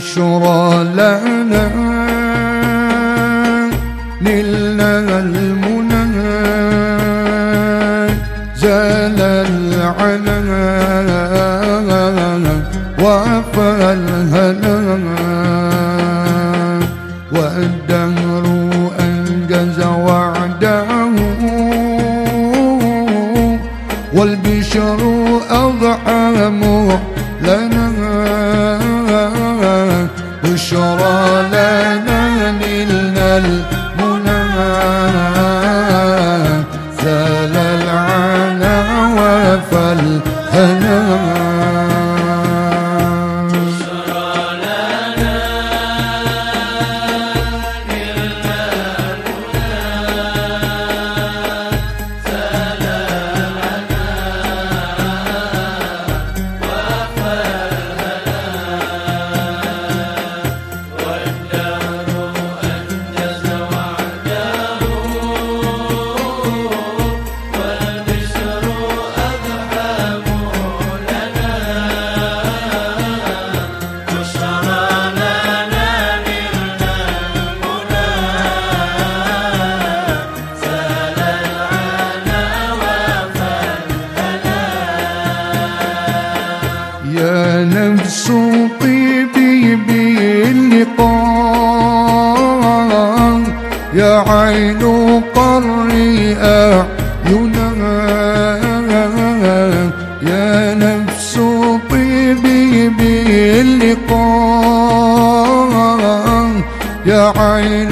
بشرى لنا نلنا المنى زال العنا وفى الهنا والدهر أنجز وعده والبشر بشرى لنا نلنا قري أعينا يا نفس طيبي باللقاء. يا عين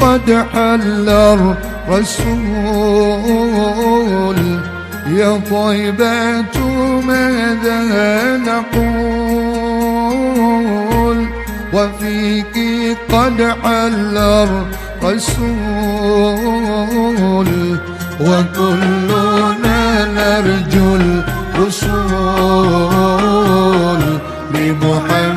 قد حل الرسول. يا طيبة ماذا نقول؟ وفيك قد حل الرسول. وكلنا نرجو الوصول بمحمد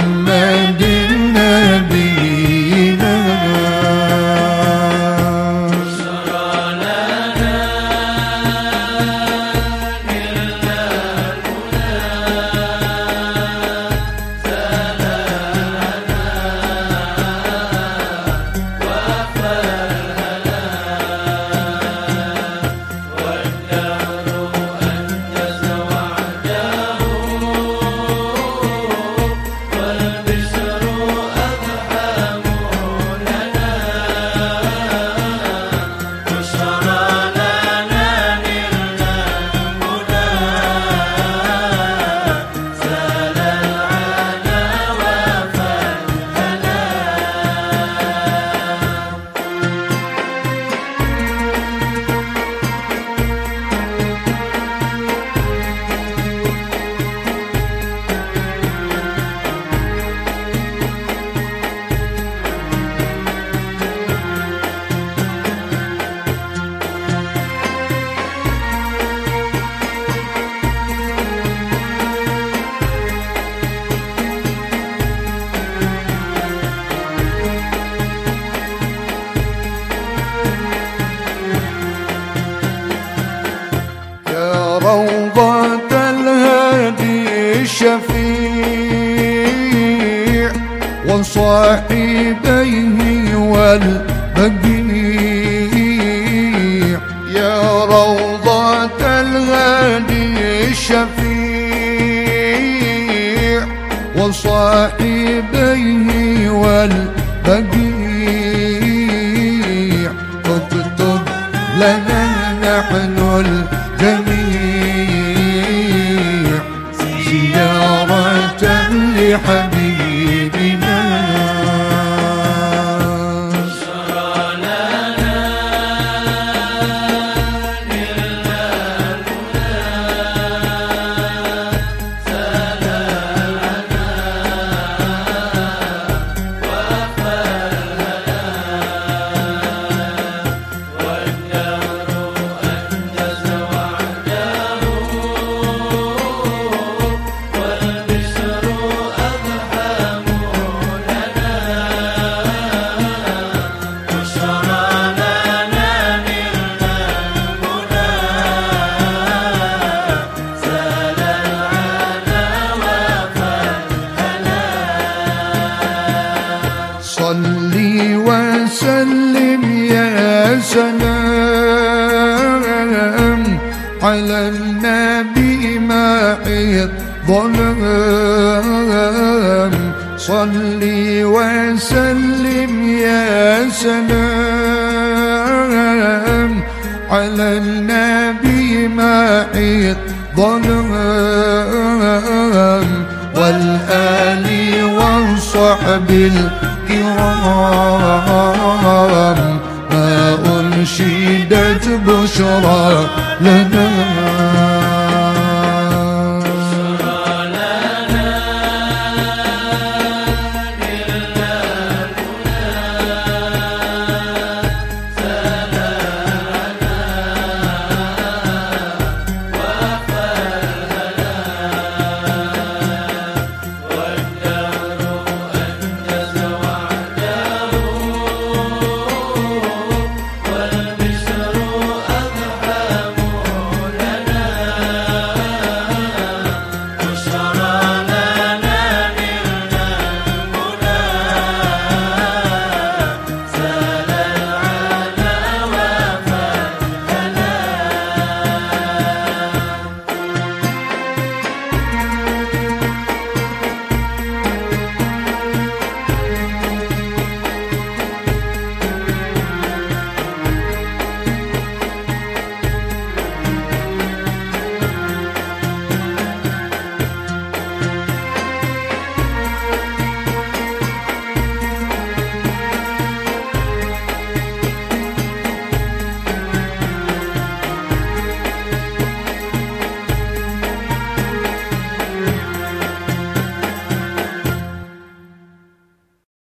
بات الهادي الشفيع وصاحبيه والبقيع يا روضة الهادي الشفيع وصاحبيه والبقيع على النبي معي الظلام صلي وسلم يا سلام. على النبي معي الظلام والآل والصحب الكرام. ما أنشدت بشرى لنا.